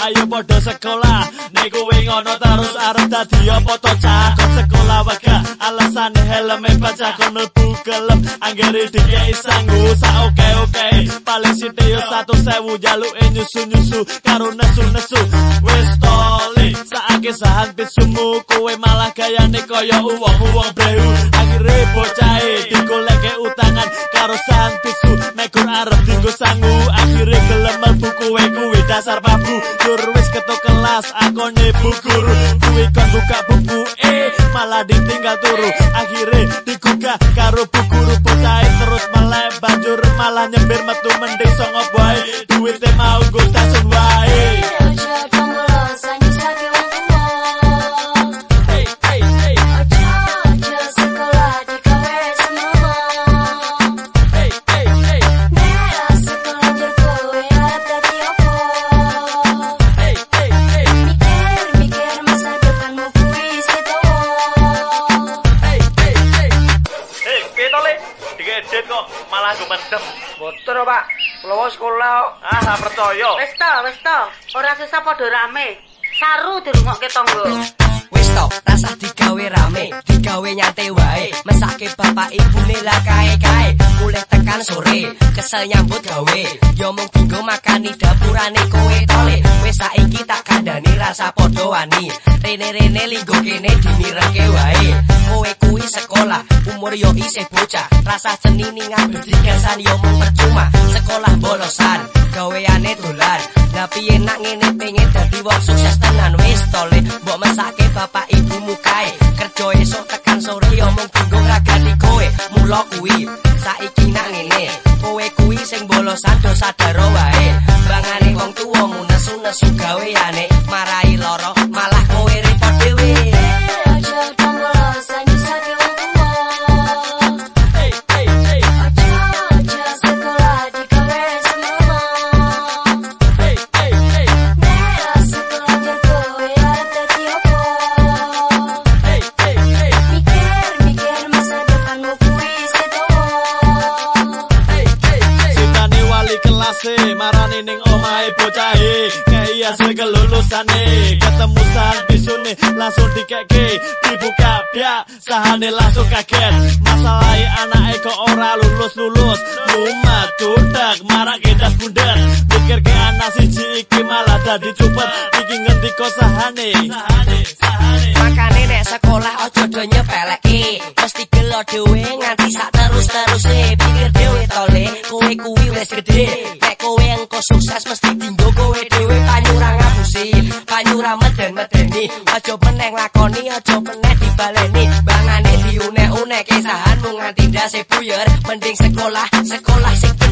Ayo podo sekolah, nego wing ono terus arep dadi apa to cah? Sekolah Alasan helme pacak kono tukelem Anggere dikei ya sanggu sa oke oke. Paling sithik yo satu sewu. Jaluke nyusu-nyusu Karo nesu-nesu. Wis tole. Saake sahan tisumu Kowe malah gayane kaya uwong-uwong brehu akhire bocahe digoleke utangan karo sahan pisu mekur arep dinggo sangu akhire gelem mlebu kowe kuwi. Dasar babu tur wis ketok kelas akone bu guru. Kuwi kon buka buku eh malah ditinggal turu. Akhire digugah karo bu guru bocahe terus meleh banjur malah nyembir metu mending songo boy. Duwite mau Edit kok malah gue mendem. Boten, Pak. Kula sekolah. Ah, ora percaya. Wis to, wis to. Ora susah padha rame. Saru dirungokke tangga. Wis to, rasah digawe rame, digawe nyate wae. Mesake bapak ibune lah kae-kae. Mulih tekan sore, kesel nyambut gawe. Yo mung dinggo makani dapurane kowe tole. Wis saiki tak kandhani rasa padha wani. Rene-rene linggo kene dimireke wae. Kowe kuwi sekolah, umur yo isih bocah. Rasa seni ning ngadu digasan yo mung percuma. Sekolah bolosan, gaweane dolan. Lah piye nak ngene pengen dadi wong sukses tenan wis tole. Mbok mesake bapak ibumu kae. Kerja esuk tekan sore yo mung dinggo ragani kowe. Mula kuwi saiki nak ngene. Kowe kuwi sing bolosan do sadar wae. Bangane wong tuwamu nesu-nesu gaweane marai kelase marani ning omahe bocahe kei hasil kelulusane. Ketemu sahan bisune langsung dikeke dibuka biak sahane langsung kaget. Masalahe anake kok ora lulus lulus lumat tudak marak kedas bundar pikir ke anak siji iki malah dadi cupet. Iki ngendi kok sahane sahane. Makane nek sekolah aja do nyepeleki. Mesti gelo dhewe nganti sak terus-teruse wis gedhe Nek kowe engko sukses mesti dinggo kowe dhewe panyurang ngapusi Panyurang meden-medeni Aja meneh lakoni aja meneh dibaleni Bangane diunek-unek kesahan mung nganti ndase buyer Mending sekolah sekolah sing